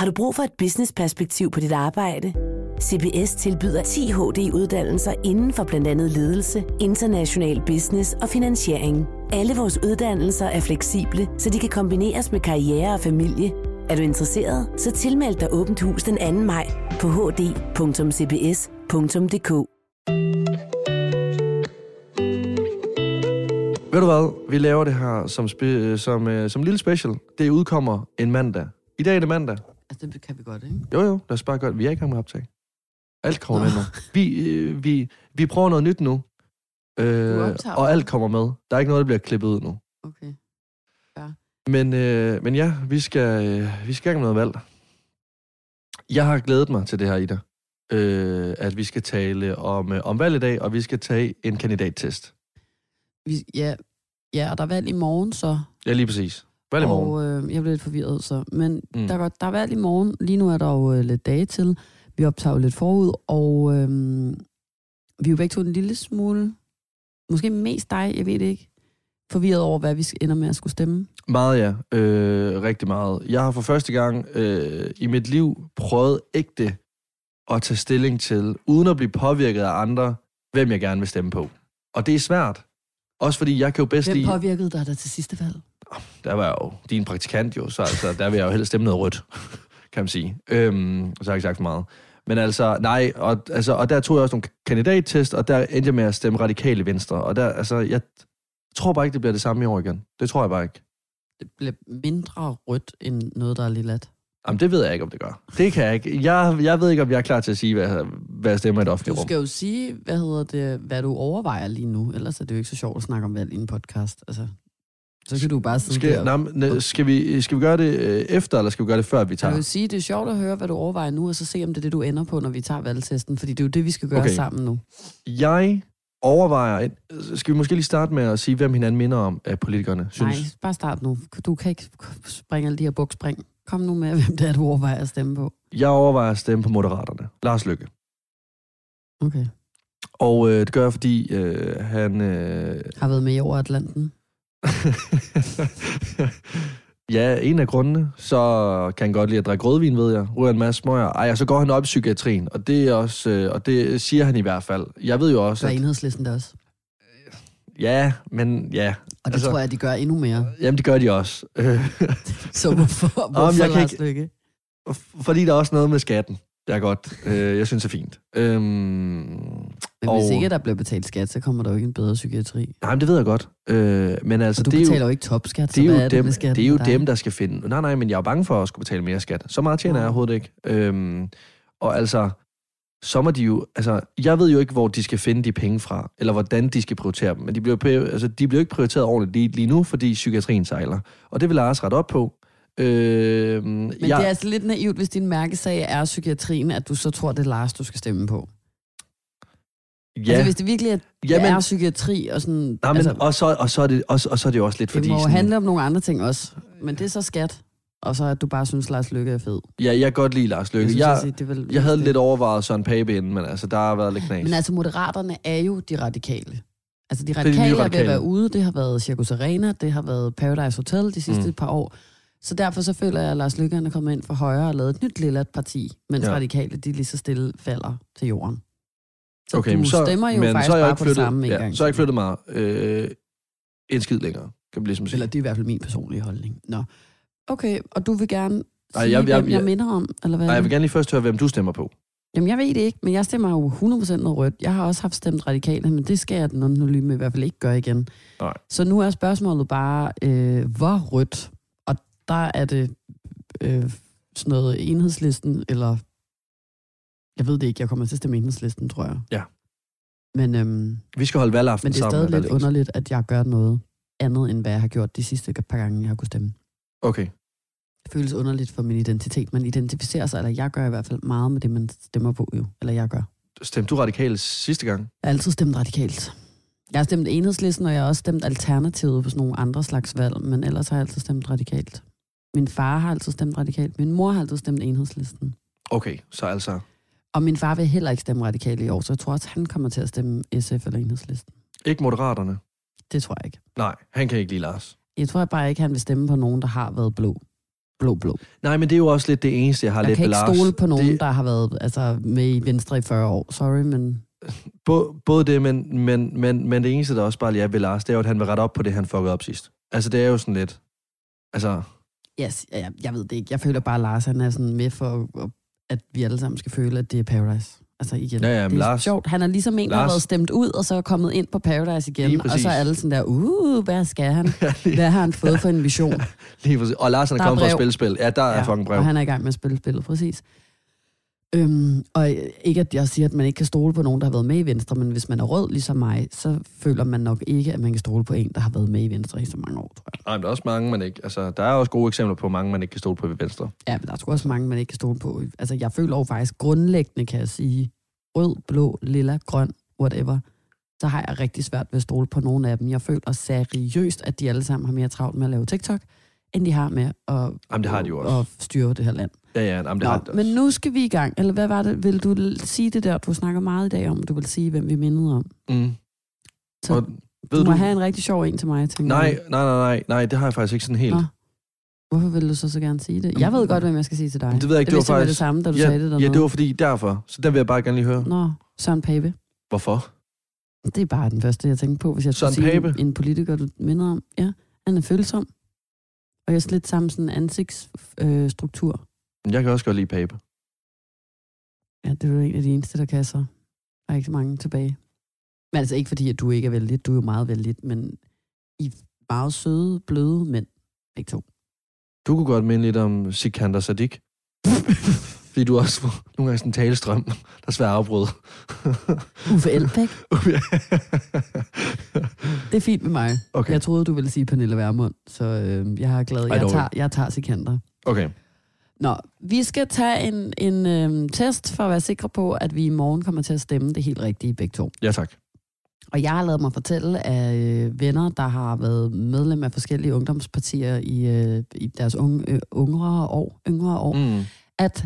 Har du brug for et business-perspektiv på dit arbejde? CBS tilbyder 10 HD-uddannelser inden for blandt andet ledelse, international business og finansiering. Alle vores uddannelser er fleksible, så de kan kombineres med karriere og familie. Er du interesseret, så tilmeld dig åbent hus den 2. maj på hd.cbs.dk. Ved du hvad? Vi laver det her som, spe, som, uh, som lille special. Det udkommer en mandag. I dag er det mandag. Altså, det kan vi godt, ikke? Jo, jo, lad os bare gøre det. Vi er i gang med optag. Alt kommer Nå. med nu. Vi, øh, vi, vi prøver noget nyt nu. Øh, og alt kommer med. Der er ikke noget, der bliver klippet ud nu. Okay. Men, øh, men ja, vi skal, øh, vi skal i gang med noget valg. Jeg har glædet mig til det her, Ida. Øh, at vi skal tale om, øh, om valg i dag, og vi skal tage en kandidattest. Vi, ja, ja, og der er valg i morgen, så. Ja, lige præcis. Valg i morgen. Og øh, jeg blev lidt forvirret, så. Men Mm. der, er godt, der er valg i morgen. Lige nu er der jo øh, lidt dage til. Vi optager jo lidt forud, og øh, vi er jo begge to en lille smule, måske mest dig, jeg ved det ikke, forvirret over, hvad vi ender med at skulle stemme. Meget, ja. Øh, rigtig meget. Jeg har for første gang øh, i mit liv prøvet ægte at tage stilling til, uden at blive påvirket af andre, hvem jeg gerne vil stemme på. Og det er svært. Også fordi jeg kan jo bedst Hvem lide... påvirkede dig der til sidste valg? Der var jeg jo din praktikant jo, så altså, der vil jeg jo helst stemme noget rødt, kan man sige. Øhm, så har jeg ikke sagt for meget. Men altså, nej, og, altså, og der tog jeg også nogle kandidattest, og der endte jeg med at stemme radikale venstre. Og der, altså, jeg tror bare ikke, det bliver det samme i år igen. Det tror jeg bare ikke. Det blev mindre rødt end noget, der er lille lat. Jamen, det ved jeg ikke, om det gør. Det kan jeg ikke. Jeg, jeg ved ikke, om jeg er klar til at sige, hvad, hvad jeg stemmer i det offentlige Du rum. skal jo sige, hvad hedder det, hvad du overvejer lige nu. Ellers er det jo ikke så sjovt at snakke om valg i en podcast. Altså, så kan du bare sidde Skal, der. nej, men, skal, vi, skal vi gøre det øh, efter, eller skal vi gøre det før, vi Jeg tager? vil sige, det er sjovt at høre, hvad du overvejer nu, og så se, om det er det, du ender på, når vi tager valgtesten. Fordi det er jo det, vi skal gøre Okay. okay. sammen nu. Jeg overvejer... Et, skal vi måske lige starte med at sige, hvem hinanden minder om af politikerne? Synes? Nej, bare start nu. Du kan ikke springe alle de her bukspring. Kom nu med, hvem det er, du overvejer at stemme på. Jeg overvejer at stemme på Moderaterne. Lars Lykke. Okay. Og øh, det gør jeg, fordi øh, han... Øh, Har været med i over Atlanten. ja, en af grundene, så kan han godt lide at drikke rødvin, ved jeg. Ryger en masse smøger. Ej, og så går han op i psykiatrien, og det, er også, øh, og det siger han i hvert fald. Jeg ved jo også, Så er enhedslisten der også. ja, men ja. Og det Altså- tror jeg, de gør endnu mere. Jamen, det gør de også. Så hvorfor, hvorfor jeg kan ikke- fordi der er også noget med skatten. Det er godt. Øh, jeg synes, det er fint. Øhm, Men og- hvis ikke der bliver betalt skat, så kommer der jo ikke en bedre psykiatri. nej, men det ved jeg godt. Øh, men altså, Så du det er betaler jo, jo ikke topskat, det så er hvad jo er det dem, skatten det er jo dem, der skal finde... Nej, nej, men jeg er jo bange for at skulle betale mere skat. Så meget tjener jeg overhovedet ikke. Øhm, og altså, så må de jo... Altså, jeg ved jo ikke, hvor de skal finde de penge fra, eller hvordan de skal prioritere dem. Men de bliver, altså, de bliver jo ikke prioriteret ordentligt lige, lige nu, fordi psykiatrien sejler. Og det vil Lars rette op på. Øhm, Men jeg, det er altså lidt naivt, hvis din mærkesag er psykiatrien, at du så tror, det er Lars, du skal stemme på. Ja. Altså hvis det virkelig er, Jamen- Jamen, er psykiatri og sådan... nej, men, altså, og, så, og, så er det, og, og så er det også lidt det fordi... må jo sådan- handle om nogle andre ting også. Men det er så skat. Og så at du bare synes, Lars Lykke er fed. Ja, jeg kan godt lide Lars Løkke. synes, Jeg, altså, det er vel- jeg havde det- lidt overvejet Søren Pape inden, men altså, der har været lidt knas. Men altså, moderaterne er jo de radikale. Altså, de er de radikale er ved radikale. at være ude. Det har været Circus Arena, det har været Paradise Hotel de sidste mm. par år. Så derfor så føler jeg, at Lars Lykke er kommet ind for højre og lavet et nyt lille parti, mens Ja. radikale, de lige så stille falder til jorden. Så okay, du men så, stemmer jo men faktisk så jeg bare ikke på det flyttet, samme en ja, gang. Så har jeg ikke flyttet mig øh, en skid længere, kan man ligesom sige. Eller det er i hvert fald min personlige holdning. Nå. Okay, og du vil gerne sige, Ej, jeg, jeg- hvem jeg, jeg- minder om? Eller hvad? Nej, jeg vil gerne lige først høre, hvem du stemmer på. Jamen, jeg ved det ikke, men jeg stemmer jo 100% noget rødt. Jeg har også haft stemt radikale, men det skal jeg den anonyme i hvert fald ikke gøre igen. Nej. Så nu er spørgsmålet bare, øh, hvor rødt? Der er det øh, sådan noget enhedslisten, eller jeg ved det ikke, jeg kommer til at stemme enhedslisten, tror jeg. Ja. Men, øhm, Vi skal holde valgaften men det er sammen. stadig lidt valget. underligt, at jeg gør noget andet, end hvad jeg har gjort de sidste par gange, jeg har kunnet stemme. Okay. Det føles underligt for min identitet. Man identificerer sig, eller jeg gør i hvert fald meget med det, man stemmer på jo. Eller jeg gør. Stemte du radikale sidste gang? Jeg har altid stemt radikalt. Jeg har stemt enhedslisten, og jeg har også stemt alternativet på sådan nogle andre slags valg, men ellers har jeg altid stemt radikalt. Min far har altid stemt radikalt. Min mor har altid stemt enhedslisten. Okay, så altså Og min far vil heller ikke stemme radikalt i år, så jeg tror også, han kommer til at stemme SF eller enhedslisten. ikke moderaterne. Det tror jeg ikke. Nej, han kan ikke lide Lars. Jeg tror bare ikke, han vil stemme på nogen, der har været blå. blå, blå. Nej, men det er jo også lidt det eneste, jeg har Jeg lidt kan ved ikke Lars. stole på nogen, Det- der har været altså, med i Venstre i 40 år. Sorry, men Både, både det, men, men, men, men det eneste, der også bare lige er ved Lars, det er jo, at han vil rette op på det, han fuckede op sidst. Altså, det er jo sådan lidt... Altså, yes, jeg, jeg ved det ikke. Jeg føler bare, at Lars han er sådan med for, at vi alle sammen skal føle, at det er Paradise. Altså igen, Ja, ja, det er Lars- sjovt. Han er ligesom en, der har Lars- været stemt ud, og så er kommet ind på Paradise igen. Og så er alle sådan der, uh, hvad skal han? lige, Hvad har han fået for en mission? lige præcis. Og Lars, han er er kommet for at brev. spille spil. Ja, der er fucking brev. Og han er i gang med at spille spillet, præcis. Øhm, og ikke at jeg siger, at man ikke kan stole på nogen, der har været med i Venstre, men hvis man er rød ligesom mig, så føler man nok ikke, at man kan stole på en, der har været med i Venstre i så mange år, tror jeg. Nej, men der er også mange, man ikke... Altså, der er også gode eksempler på mange, man ikke kan stole på ved Venstre. Ja, men der er sgu også mange, man ikke kan stole på. Altså, jeg føler jo faktisk grundlæggende, kan jeg sige, rød, blå, lilla, grøn, whatever, så har jeg rigtig svært ved at stole på nogle af dem. Jeg føler seriøst, at de alle sammen har mere travlt med at lave TikTok, end de har med at, Jamen, det har de jo også. at styre det her land. Ja, ja, jamen, det Nå, har de men også. nu skal vi i gang. Eller hvad var det? Vil du sige det der, du snakker meget i dag om? Du vil sige, hvem vi mindede om. Mm. Så Og, ved du må du... have en rigtig sjov en til mig, tænker Nej, jeg. nej, nej, nej, nej, det har jeg faktisk ikke sådan helt. Nå. Hvorfor vil du så så gerne sige det? Jeg ved godt, hvem jeg skal sige til dig. Det ved jeg ikke, det, det var faktisk- det samme, da du ja, sagde det dernede. ja, det var fordi derfor. Så der vil jeg bare gerne lige høre. Nå, Søren Pape. Hvorfor? Det er bare den første, jeg tænkte på, hvis jeg skulle Søren sige Pape? en, en politiker, du minder om. Ja, han er følsom. Og jeg er lidt samme sådan ansigtsstruktur. Øh. Jeg kan også godt lide Pape. ja, det er jo en af de eneste, der kan så. Der er ikke så mange tilbage. Men altså ikke fordi, at du ikke er vældig. Du er jo meget vældig, men I er meget søde, bløde mænd. Begge to. Du kunne godt minde lidt om Sikander Sadik. Fordi du også får nogle gange sådan en talestrøm, der er svær at afbryde. Uffe Elbæk. Det er fint med mig. okay, Jeg troede, du ville sige Pernille Vermund, så øh, jeg er glad. Jeg tager, jeg tager sekunder. okay. Nå, vi skal tage en, en øhm, test for at være sikre på, at vi i morgen kommer til at stemme det helt rigtige begge to. Ja, tak. Og jeg har lavet mig fortælle af øh, venner, der har været medlem af forskellige ungdomspartier i, øh, i deres unge, øh, yngre år, yngre år Mm. at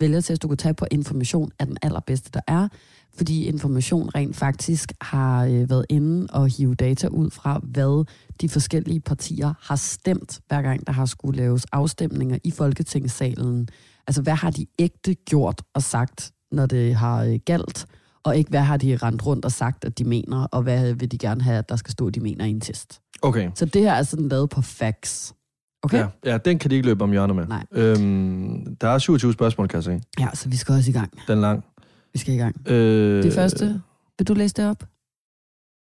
vælgertest, du kan tage på information, er den allerbedste, der er. Fordi information rent faktisk har øh, været inde og hive data ud fra, hvad de forskellige partier har stemt, hver gang der har skulle laves afstemninger i Folketingssalen. Altså, hvad har de ægte gjort og sagt, når det har øh, galt, og ikke hvad har de rendt rundt og sagt, at de mener, og hvad vil de gerne have, at der skal stå, at de mener i en test. Okay. Så det her er sådan lavet på facts. Okay? Ja, ja, den kan de ikke løbe om hjørnet med. Nej. Øhm, der er 27 spørgsmål, kan jeg se. ja, så vi skal også i gang. Den er lang. Vi skal i gang. Øh, Det første, vil du læse det op?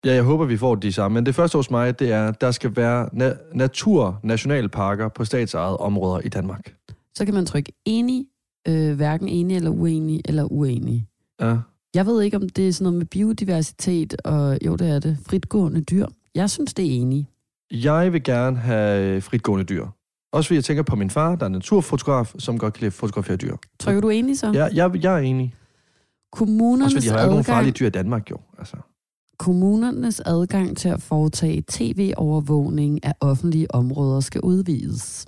Ja, jeg håber, vi får de samme. Men det første hos mig, det er, at der skal være na- naturnationalparker på statsejede områder i Danmark. Så kan man trykke enig, øh, hverken enig eller uenig, eller uenig. Ja. Jeg ved ikke, om det er sådan noget med biodiversitet, og jo, det er det, fritgående dyr. Jeg synes, det er enig. Jeg vil gerne have fritgående dyr. Også fordi jeg tænker på min far, der er naturfotograf, som godt kan lide fotografere dyr. Trykker du enig så? Ja, jeg, jeg er enig. Også Kommunernes, fordi de har jo ikke nogen farlige adgang, dyr i Danmark, jo. Altså. kommunernes adgang til at foretage tv-overvågning af offentlige områder skal udvides.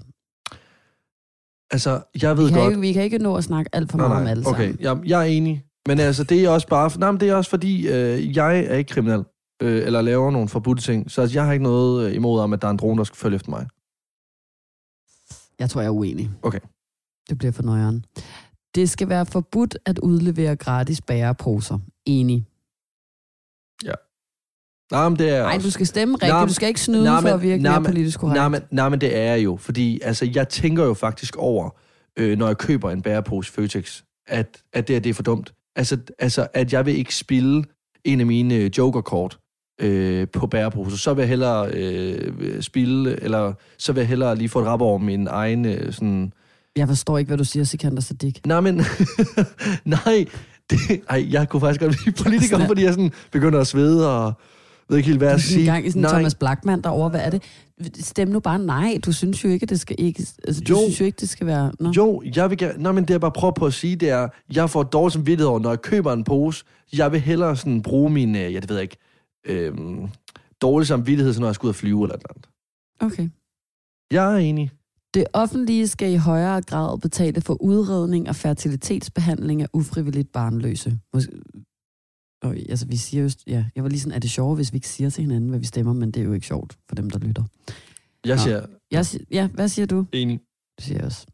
altså, jeg ved Vi kan, godt... ikke, vi kan ikke nå at snakke alt for Nej, meget nej, om alle okay, sammen. jeg, jeg er enig. Men altså, det er også bare... Nej, men det er også fordi, øh, jeg er ikke kriminel. Øh, eller laver nogle forbudte ting. Så altså, jeg har ikke noget øh, imod om, at der er en drone, der skal følge efter mig. Jeg tror, jeg er uenig. Okay. Det bliver for nøjeren. Det skal være forbudt at udlevere gratis bæreposer. Enig. Nej, men det er Nej, du skal stemme rigtigt. Nej, du skal ikke snyde nej, for at men- virke nej, mere men- politisk korrekt. Nej men, nej, men det er jeg jo, fordi altså, jeg tænker jo faktisk over, øh, når jeg køber en bærepose Føtex, at, at det, her, det er for dumt. Altså, altså, at jeg vil ikke spille en af mine øh, jokerkort øh, på bæreposer. Så vil jeg hellere øh, spille, eller så vil jeg hellere lige få et rap over min egen øh, sådan... Jeg forstår ikke, hvad du siger, Sikander Sadik. Nej, men... nej, det, ej, jeg kunne faktisk godt blive politiker, fordi jeg sådan begynder at svede og ved ikke helt, hvad Du jeg er sådan en gang i sådan nej, Thomas Blackman derovre. Hvad er det? Stem nu bare nej. Du synes jo ikke, det skal ikke... Altså, du Jo. synes jo ikke, det skal være... Nå. Jo, jeg vil gerne... Nå, men det jeg bare prøver på at sige, det er, jeg får dårlig samvittighed over, når jeg køber en pose. Jeg vil hellere sådan bruge min, øh, ja, det ved jeg ikke, øhm, dårlig samvittighed, så når jeg skal ud og flyve eller et eller andet. Okay. Jeg er enig. Det offentlige skal i højere grad betale for udredning og fertilitetsbehandling af ufrivilligt barnløse. Måske... Og, altså, vi siger just, ja, jeg var lige sådan, er det sjovt, hvis vi ikke siger til hinanden, hvad vi stemmer, men det er jo ikke sjovt for dem, der lytter. Jeg Nå. siger Jeg, si- ja, hvad siger du? enig. Det siger jeg også.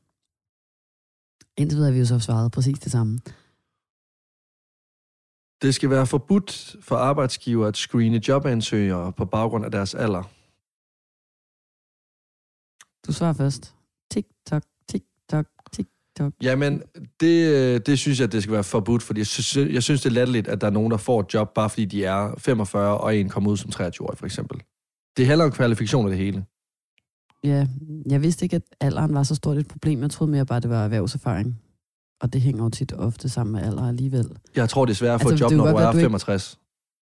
Indtil videre har vi jo så svaret præcis det samme. Det skal være forbudt for arbejdsgiver at screene jobansøgere på baggrund af deres alder. Du svarer først. Tik-tok, tik-tok, tik-tok. Jamen, det, det synes jeg, det skal være forbudt, fordi jeg synes, jeg synes, det er latterligt, at der er nogen, der får et job, bare fordi de er 45, og en kommer ud som 23-årig, for eksempel. Det handler om kvalifikationer det hele. Ja, jeg vidste ikke, at alderen var så stort et problem. Jeg troede mere bare, det var erhvervserfaring. Og det hænger jo tit ofte sammen med alder alligevel. Jeg tror, det er svært at få Altså, et job, når du er at du ikke- 65.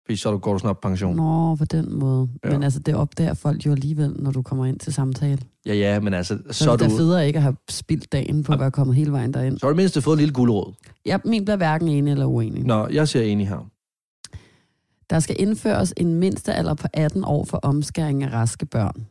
Fordi så går du snart på pension. Nå, på den måde. Ja. Men altså, det opdager folk jo alligevel, når du kommer ind til samtale. Ja, ja, men altså, så, Så, er det du, federe ikke at have spildt dagen på at være kommet hele vejen derind. så har du mindst fået en lille guldråd. Ja, min bliver hverken enig eller uenig. Nå, jeg siger enig her. Der skal indføres en mindste alder på 18 år for omskæring af raske børn.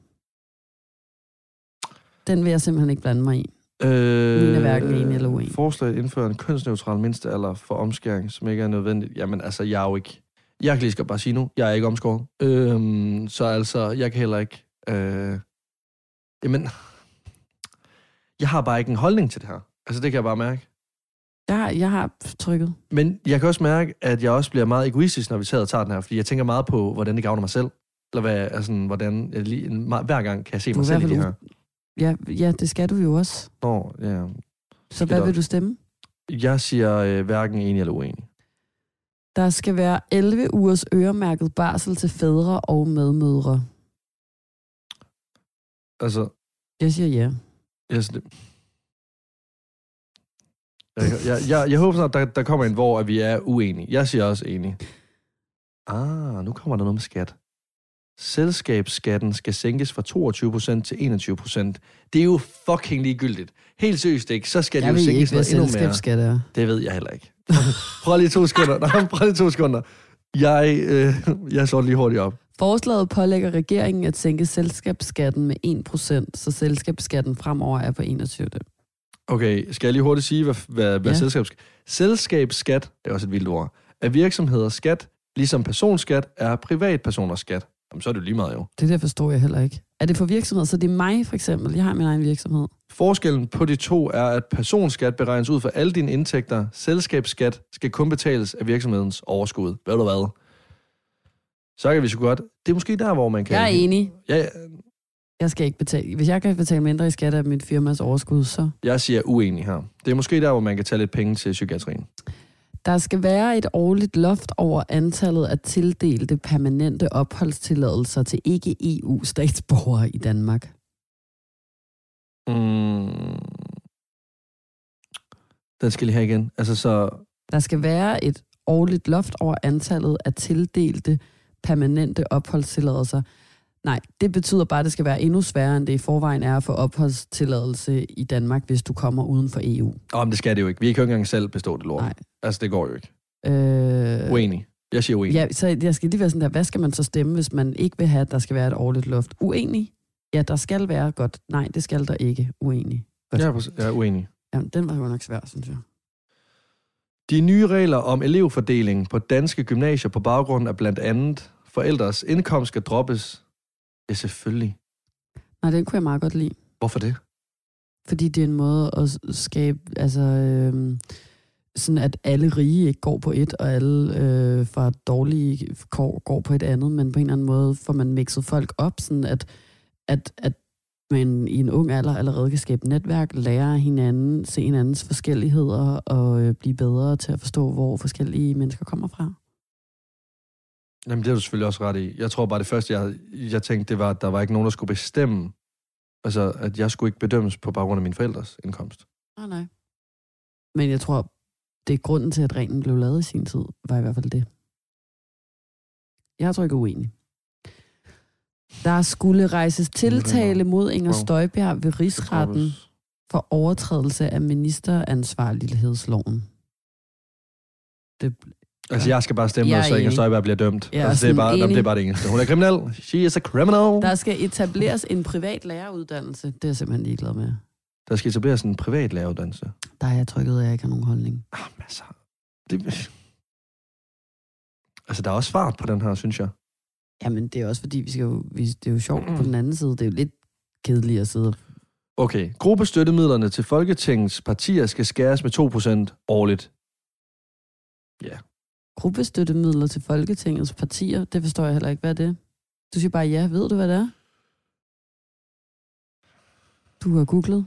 Den vil jeg simpelthen ikke blande mig i. Øh, Min er hverken enig eller uenig. Forslaget indfører en kønsneutral mindstealder for omskæring, som ikke er nødvendigt. Jamen altså, jeg er jo ikke... Jeg kan lige skal bare sige nu, jeg er ikke omskåret. Øhm, så altså, jeg kan heller ikke... Øh, jamen, jeg har bare ikke en holdning til det her. Altså, det kan jeg bare mærke. Jeg har, jeg har trykket. Men jeg kan også mærke, at jeg også bliver meget egoistisk, når vi tager og tager den her, fordi jeg tænker meget på, hvordan det gavner mig selv. Eller hvad, altså, hvordan jeg lige, hver gang kan jeg se mig selv i det her. Ja, ja, det skal du jo også. Nå, ja. Så hvad vil du stemme? Jeg siger øh, hverken enig eller uenig. Der skal være 11 ugers øremærket barsel til fædre og medmødre. Altså, Jeg siger ja. Jeg, det... jeg, jeg, jeg, jeg håber snart, der, der kommer en, hvor at vi er uenige. Jeg siger også enig. Ah, nu kommer der noget med skat. Selskabsskatten skal sænkes fra 22% til 21%. Det er jo fucking ligegyldigt. Helt seriøst ikke, så skal Jeg det jo ikke, sænkes hvad noget endnu mere. selskabsskat er. Det ved jeg heller ikke. prøv lige to sekunder. Nej, prøv lige to sekunder. Jeg, øh, jeg slår lige hurtigt op. Forslaget pålægger regeringen at sænke selskabsskatten med 1%, så selskabsskatten fremover er på 21. Okay, skal jeg lige hurtigt sige, hvad, hvad, hvad Ja. selskabs... selskabsskat, det er også et vildt ord, er virksomheders skat, ligesom personskat er privatpersoners skat. Jamen, så er det jo lige meget jo. Det der forstår jeg heller ikke. Er det for virksomhed? Så det er mig for eksempel. Jeg har min egen virksomhed. Forskellen på de to er, at personskat beregnes ud for alle dine indtægter. Selskabsskat skal kun betales af virksomhedens overskud. Ved du hvad? Så kan vi så godt. Det er måske der, hvor man kan... Jeg er enig. Ja, ja, Jeg skal ikke betale. Hvis jeg kan betale mindre i skat af mit firmas overskud, så... jeg siger uenig her. Det er måske der, hvor man kan tage lidt penge til psykiatrien. Der skal være et årligt loft over antallet af tildelte permanente opholdstilladelser til ikke-EU-statsborgere i Danmark. Mm. Den skal lige have igen. Altså så... Der skal være et årligt loft over antallet af tildelte permanente opholdstilladelser. Nej, det betyder bare, at det skal være endnu sværere, end det i forvejen er at få opholdstilladelse i Danmark, hvis du kommer uden for EU. Åh, men det skal det jo ikke. Vi kan jo ikke engang selv bestå det lort. Nej. Altså, det går jo ikke. Øh, Uenig. Jeg siger uenig. ja, så jeg skal lige være sådan der, hvad skal man så stemme, hvis man ikke vil have, at der skal være et årligt loft? Uenig? Ja, der skal være godt. Nej, det skal der ikke. Uenig. Jeg er, på- jeg er uenig. Jamen, den var jo nok svær, synes jeg. De nye regler om elevfordeling på danske gymnasier på baggrund af blandt andet forældres indkomst skal droppes. Ja, selvfølgelig. Nej, den kunne jeg meget godt lide. Hvorfor det? Fordi det er en måde at skabe, altså, øh, sådan at alle rige ikke går på et, og alle øh, fra dårlige kår går på et andet, men på en eller anden måde får man mixet folk op, sådan at, at, at man i en ung alder allerede kan skabe netværk, lære hinanden, se hinandens forskelligheder og øh, blive bedre til at forstå, hvor forskellige mennesker kommer fra. Jamen, det er du selvfølgelig også ret i. Jeg tror bare, det første, jeg, jeg tænkte, det var, at der var ikke nogen, der skulle bestemme. Altså, at jeg skulle ikke bedømmes på baggrund af mine forældres indkomst. Nej, nej. Men jeg tror, det er grunden til, at reglen blev lavet i sin tid, var i hvert fald det. Jeg tror ikke uenig. Der skulle rejses tiltale mod Inger. Støjbjerg ved rigsretten for overtrædelse af ministeransvarlighedsloven. Det, Altså, jeg skal bare stemme, Jeg så Inger. Støjberg bliver dømt. Jeg altså, det, er bare, jamen, det er bare det eneste. Hun er kriminel. She is a criminal. der skal etableres en privat læreruddannelse. Det er jeg simpelthen ligeglad med. Der skal etableres en privat læreruddannelse. Der er jeg trykket, at jeg ikke har nogen holdning. Ah, men altså, det... Altså, der er også fart på den her, synes jeg. Jamen, det er også fordi, vi skal jo, vi, det er jo sjovt på den anden side. Det er jo lidt kedeligt at sidde Okay, gruppestøttemidlerne til Folketingets partier skal skæres med 2% årligt. Gruppestøttemidler til Folketingets partier, det forstår jeg heller ikke, hvad er det? Du siger bare ja, ved du, hvad det er? Du har googlet.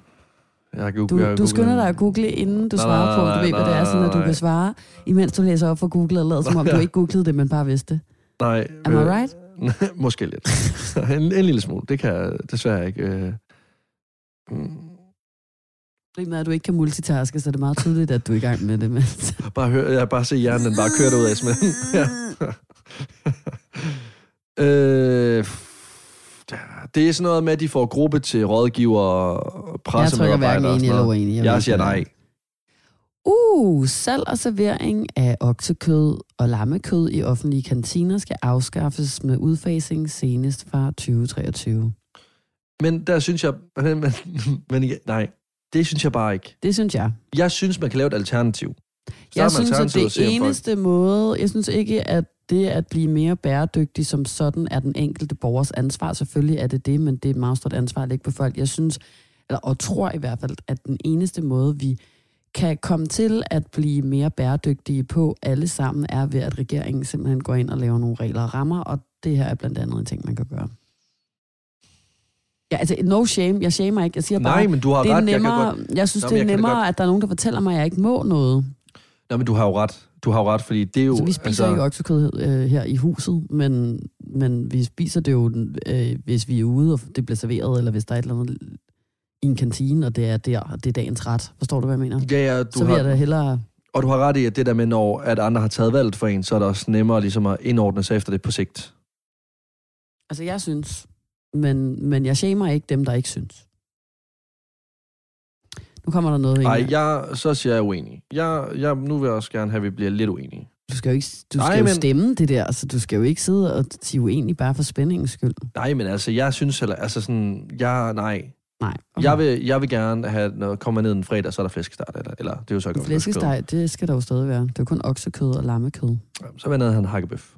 Jeg har googlet, Du, jeg har du skynder dig at google, inden du Nej, svarer på, om du nej, ved, hvad det er, sådan at du nej. kan svare, imens du læser op for Google, og lader som om du ikke googlede det, men bare vidste det. Nej. Am I right? Måske lidt. en, en lille smule. Det kan jeg desværre ikke. Øh. Problemet er, at du ikke kan multitaske, så det er meget tydeligt, at du er i gang med det. Men... Bare hør, jeg bare se hjernen, den bare kører ud af smeden. ja. øh, det er sådan noget med, at de får gruppe til rådgiver og Jeg tror, jeg er pressemedarbejdere enig eller uenig. Jeg ikke, siger er. nej. Uh, salg og servering af oksekød og lammekød i offentlige kantiner skal afskaffes med udfasing senest fra 2023. Men der synes jeg... Men, men, men nej, det synes jeg bare ikke. Det synes jeg. Jeg synes, man kan lave et alternativ. Start Jeg synes, at det om folk- eneste måde, jeg synes ikke, at det at blive mere bæredygtig som sådan er den enkelte borgers ansvar. Selvfølgelig er det det, men det er et meget stort ansvar at lægge på folk. Jeg synes, eller, og tror i hvert fald, at den eneste måde, vi kan komme til at blive mere bæredygtige på alle sammen, er ved, at regeringen simpelthen går ind og laver nogle regler og rammer, og det her er blandt andet en ting, man kan gøre. Ja, altså, no shame. Jeg shamer ikke. Jeg siger bare, Nej, men du har det er ret. nemmere, Jeg kan godt... jeg, synes, Nå, det er nemmere, at der er nogen, der fortæller mig, at jeg ikke må noget. Nå, men du har jo ret. Du har jo ret, fordi det er jo... Så vi spiser altså, ikke oksekød øh, her i huset, men, men vi spiser det jo, øh, hvis vi er ude, og det bliver serveret, eller hvis der er et eller andet i en kantine, og det er der, det er dagens ret. Forstår du, hvad jeg mener? Ja, ja, Du du så vil har, jeg da hellere... og du har ret i, at det der med, når at andre har taget valget for en, så er det også nemmere ligesom at indordne sig efter det på sigt. Altså, jeg synes, men, men jeg shamer ikke dem, der ikke synes. Nu kommer der noget ind. Nej, jeg, så siger jeg uenig. Jeg, jeg, nu vil jeg også gerne have, at vi bliver lidt uenige. Du skal jo, ikke, du Nej, skal jo men- stemme det der, så du skal jo ikke sidde og sige uenig bare for spændingens skyld. Nej, men altså, jeg synes heller... Altså sådan, jeg, nej. Nej. Okay. Jeg, vil, jeg vil gerne have, når kommer ned en fredag, så er der flæskesteg. Eller, eller det er jo så ikke Flæskesteg, det skal der jo stadig være. Det er jo kun oksekød og lammekød. Så vil jeg ned have en hakkebøf.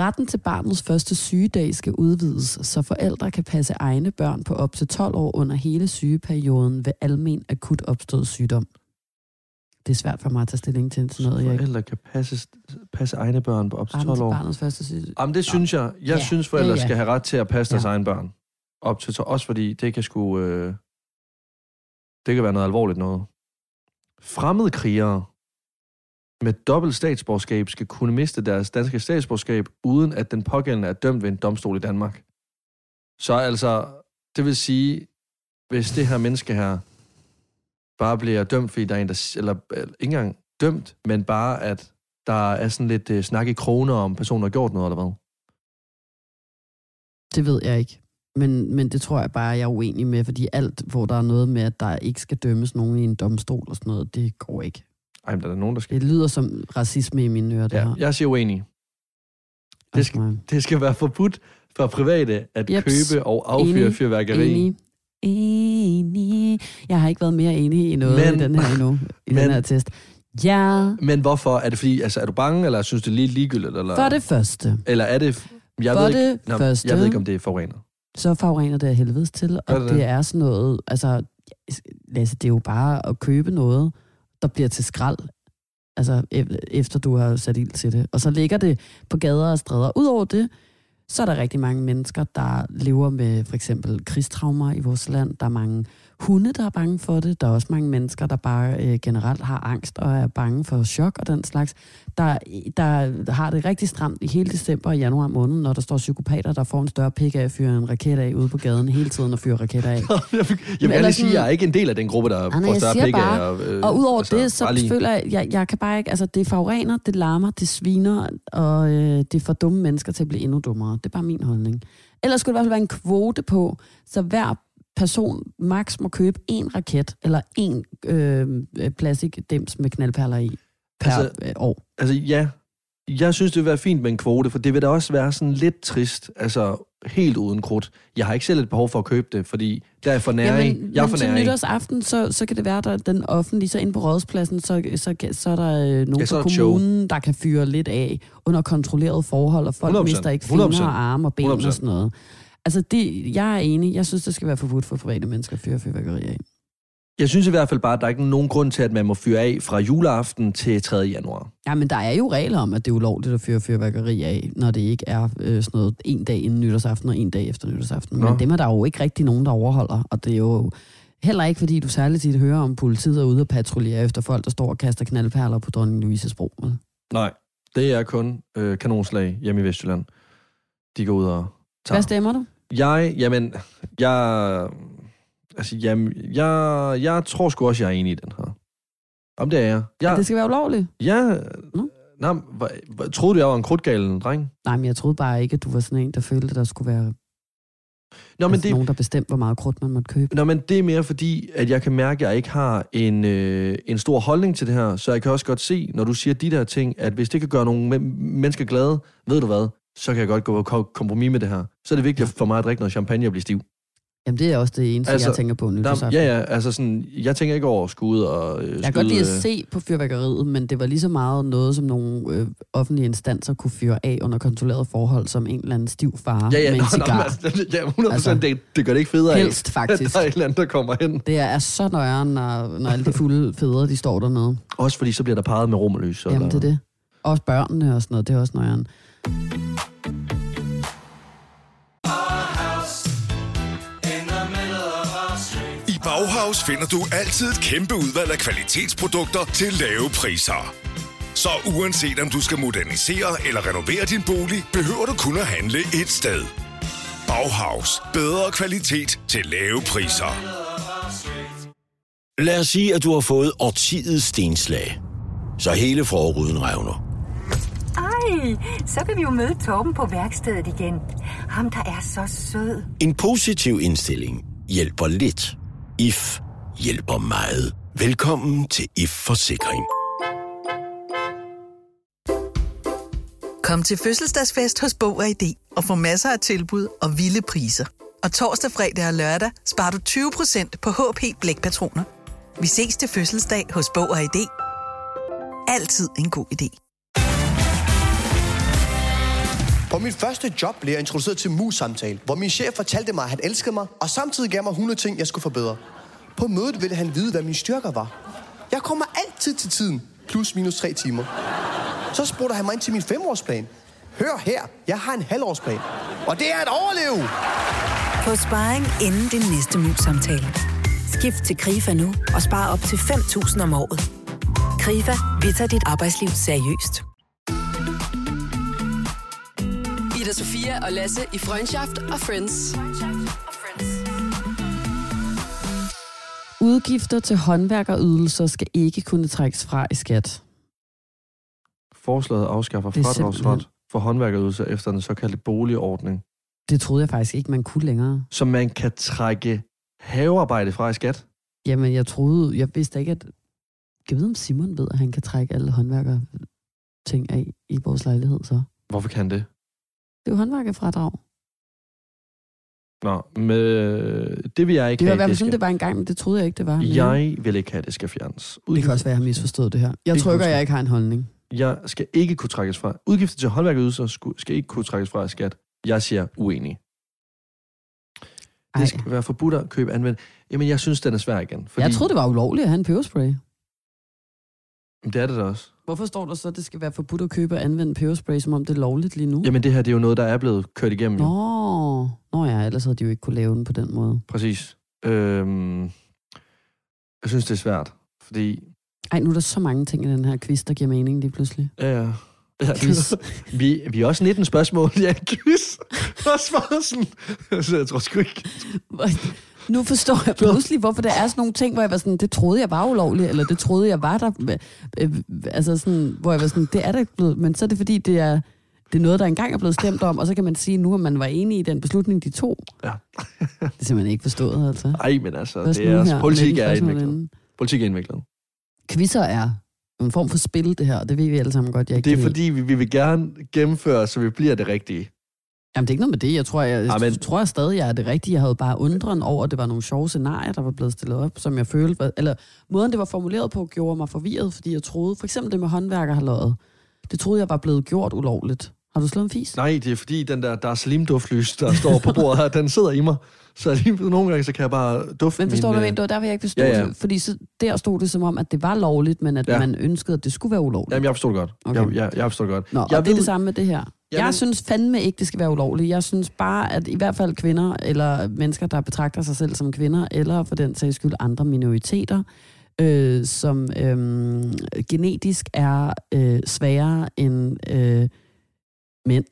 Retten til barnets første sygedag skal udvides, så forældre kan passe egne børn på op til 12 år under hele sygeperioden ved almen akut opstået sygdom. Det er svært for mig at tage stilling til sådan noget, jeg ikke Forældre kan passe, passe egne børn på op til Retten 12 til år. barnets første sygedag. Jamen, det synes jeg. Jeg Ja. synes, forældre Ja, ja. skal have ret til at passe deres Ja. egne børn. Op til 12. Også fordi det kan sgu... Øh, det kan være noget alvorligt noget. Fremmedkrigere med dobbelt statsborgerskab skal kunne miste deres danske statsborgerskab, uden at den pågældende er dømt ved en domstol i Danmark. Så altså, det vil sige, hvis det her menneske her bare bliver dømt, fordi der er en, der... Eller, eller ikke engang dømt, men bare at der er sådan lidt øh, snak i kroner om personen har gjort noget, eller hvad? Det ved jeg ikke. Men, men det tror jeg bare, jeg er uenig med, fordi alt, hvor der er noget med, at der ikke skal dømmes nogen i en domstol og sådan noget, det går ikke. Ej, men der er nogen, der skal... Det lyder som racisme i mine ører, det Ja, her. jeg siger uenig. Det skal, det skal være forbudt for private at Jeps. købe og affyre Enig. fyrværkeri. Enig. Enig. Jeg har ikke været mere enig i noget Men- i den her endnu, i men- den her test. Ja, Men hvorfor? Er det fordi, altså er du bange, eller synes det er lige ligegyldigt? Eller, for det første. eller er det... Jeg For ved ikke, det første. jeg ved ikke, om det er forurenet. så forurener det af helvedes til, og det det, det? er sådan noget, altså, Lasse, det er jo bare at købe noget, der bliver til skrald, altså efter du har sat ild til det. Og så ligger det på gader og stræder. Udover det, så er der rigtig mange mennesker, der lever med for eksempel krigstraumer i vores land. Der er mange hunde, der er bange for det. Der er også mange mennesker, der bare øh, generelt har angst og er bange for chok og den slags. Der, der har det rigtig stramt i hele december og januar måned, når der står psykopater, der får en større pik af at fyre en raket af ude på gaden hele tiden og fyre raketter af. jeg vil, gerne sige, at jeg er ikke en del af den gruppe, der nej, får større pik af. Og, øh, Og udover altså, det, så lige- føler jeg, jeg, jeg kan bare ikke, altså det forurener, det larmer, det sviner, og øh, det får dumme mennesker til at blive endnu dummere. Det er bare min holdning. Ellers skulle der i hvert fald være en kvote på, så hver person max må købe en raket, eller en øh, plastikdims med knaldperler i per Altså, altså, år. Altså ja, jeg synes, det vil være fint med en kvote, for det vil da også være sådan lidt trist, altså helt uden krudt. Jeg har ikke selv et behov for at købe det, fordi der er for næring. Jamen, jeg er men for til næring. nytårsaften, så, så kan det være, at den offentlige, så inde på rådspladsen, så, så, så er der øh, nogen Ja, fra et show. kommunen, der kan fyre lidt af under kontrolleret forhold, og folk 100%, mister ikke fingre 100%, og arme og ben og 100%. sådan noget. Altså, det, jeg er enig. Jeg synes, det skal være forbudt for private mennesker at fyre fyrværkeri af. Jeg synes i hvert fald bare, at der er ikke nogen grund til, at man må fyre af fra juleaften til 3. januar. Ja, men der er jo regler om, at det er ulovligt at fyre fyrværkeri af, når det ikke er øh, sådan noget en dag inden nytårsaften og en dag efter nytårsaften. Nå. Men dem er der jo ikke rigtig nogen, der overholder. Og det er jo heller ikke, fordi du særligt tit hører om politiet er ude og patruljere efter folk, der står og kaster knaldperler på dronning Louises bro. Nej, det er kun øh, kanonslag hjemme i Vestjylland. De går ud og tager. Hvad stemmer du? Jeg, jamen, jeg, altså, jamen, jeg, jeg tror sgu også, jeg er enig i den her. Om det er jeg. Ja. jeg Det skal være ulovligt? ja, Nå. nej, troede du, jeg var en krudtgalen dreng? Nej, men jeg troede bare ikke, at du var sådan en, der følte, at der skulle være Nå, men altså, det, nogen, der bestemte, hvor meget krudt man måtte købe. Nå, men det er mere fordi, at jeg kan mærke, at jeg ikke har en, øh, en stor holdning til det her. Så jeg kan også godt se, når du siger de der ting, at hvis det kan gøre nogle men- mennesker glade, ved du hvad, så kan jeg godt gå på ko- kompromis med det her. Så er det vigtigt for mig at drikke noget champagne og blive stiv. Jamen, det er også det eneste, Altså, jeg tænker på nu. Der, ja, ja, altså sådan, jeg tænker ikke over at skulle ud og øh, Jeg kan godt lide at øh, se på fyrværkeriet, men det var lige så meget noget, som nogle øh, offentlige instanser kunne fyre af under kontrolleret forhold, som en eller anden stiv far Ja, ja, med nå, en nå, cigar. altså, ja, 100 Altså, det, det gør det ikke federe Helst af, faktisk. der er et eller andet, der kommer hen. Det er så nøjeren, når, når alle de fulde fædre, de står dernede. Også fordi så bliver der peget med rum og lys. Jamen, det er det. Også børnene og sådan noget, det er også nøjeren. I Bauhaus finder du altid et kæmpe udvalg af kvalitetsprodukter til lave priser. Så uanset om du skal modernisere eller renovere din bolig, behøver du kun at handle et sted. Bauhaus. Bedre kvalitet til lave priser. Lad os sige, at du har fået årtidets stenslag. Så hele forruden revner. Så kan vi jo møde Torben på værkstedet igen. Ham, der er så sød. En positiv indstilling hjælper lidt. IF hjælper meget. Velkommen til IF Forsikring. Kom til fødselsdagsfest hos Bog og ID og få masser af tilbud og vilde priser. Og torsdag, fredag og lørdag sparer du 20% på HP Blækpatroner. Vi ses til fødselsdag hos Bog og ID. Altid en god idé. På mit første job blev jeg introduceret til mus-samtale, hvor min chef fortalte mig, at han elskede mig, og samtidig gav mig 100 ting, jeg skulle forbedre. På mødet ville han vide, hvad mine styrker var. Jeg kommer altid til tiden, plus minus tre timer. Så spurgte han mig ind til min femårsplan. Hør her, jeg har en halvårsplan. Og det er at overleve! Få sparring inden din næste mus-samtale. Skift til KRIFA nu og spar op til 5.000 om året. KRIFA, vi tager dit arbejdsliv seriøst. Ida Sofia og Lasse i Freundschaft og Friends. Udgifter til håndværkerydelser skal ikke kunne trækkes fra i skat. Forslaget afskaffer er fradragsret for håndværkerydelser efter den såkaldte boligordning, Det troede jeg faktisk ikke, man kunne længere. som man kan trække havearbejde fra i skat. Jamen, jeg troede, jeg vidste ikke, at... Jeg ved, om Simon ved, at han kan trække alle håndværker ting af i vores lejlighed, så. Hvorfor kan det? Det er jo håndværkerfradrag. Nå, med, det vil jeg ikke Det var i have, hvert fald det sådan, skal. det var engang, men det troede jeg ikke, det var. Men Jeg vil ikke have, at det skal fjernes. Det kan også være, at jeg har misforstået det her. Jeg Det trykker, jeg ikke har en holdning. Jeg skal ikke kunne trækkes fra. Udgifter til håndværkerydelser skal ikke kunne trækkes fra i skat. Jeg siger uenig. Ej. Det skal være forbudt at købe anvendt. Jamen, jeg synes, den er svær igen. Fordi, Jeg troede, det var ulovligt at have en peberspray. Det er det da også. Hvorfor står der så, at det skal være forbudt at købe og anvende peberspray, som om det er lovligt lige nu? Jamen, det her det er jo noget, der er blevet kørt igennem. jo. Nå, Nå ja, ellers havde de jo ikke kunne lave den på den måde. Præcis. Øhm, jeg synes, det er svært. Fordi... Ej, nu er der så mange ting i den her quiz, der giver mening lige pludselig. Ja, ja. Ja, Quiz. vi, vi er også 19 spørgsmål. Ja, quiz. Og svaret sådan. Så jeg tror sgu ikke. Nu forstår jeg pludselig, hvorfor der er sådan nogle ting, hvor jeg var sådan, det troede jeg var ulovligt, eller det troede jeg var der. Øh, altså sådan, hvor jeg var sådan, det er der ikke blevet. Men så er det fordi, det er, det er noget, der engang er blevet stemt om, og så kan man sige nu, at man var enig i den beslutning, de tog. Ja. det er simpelthen ikke forstået, altså. Ej, men altså, det er, her, politik er indviklet. Politik er indviklet. Quizzer er en form for spil, det her, og det ved vi alle sammen godt, jeg ikke Det er fordi, vi, vi vil gerne gennemføre, så vi bliver det rigtige. Jamen, det er ikke noget med det. Jeg tror, jeg, jeg Amen. tror jeg stadig, jeg er det rigtige. Jeg havde bare undren over, at det var nogle sjove scenarier, der var blevet stillet op, som jeg følte, var, eller måden, det var formuleret på, gjorde mig forvirret, fordi jeg troede, for eksempel det med håndværkerhaløjet, det troede jeg var blevet gjort ulovligt. Har du slået en fis? Nej, det er fordi, den der, der er slimduftlys, der står på bordet her, den sidder i mig. Så lige nogle gange, så kan jeg bare dufte Men forstår min, du, hvad øh, var derfor, jeg ikke forstod Ja, ja. det. Fordi så, der stod det som om, at det var lovligt, men at Ja. man ønskede, at det skulle være ulovligt. Jamen, jeg forstår det godt. Okay. Jeg, jeg, jeg forstår det godt. Nå, jeg og det er det samme med det her. Jamen- Jeg synes fandme ikke, det skal være ulovligt. Jeg synes bare, at i hvert fald kvinder, eller mennesker, der betragter sig selv som kvinder, eller for den sags skyld andre minoriteter, øh, som øh, genetisk er øh, sværere end øh, mænd,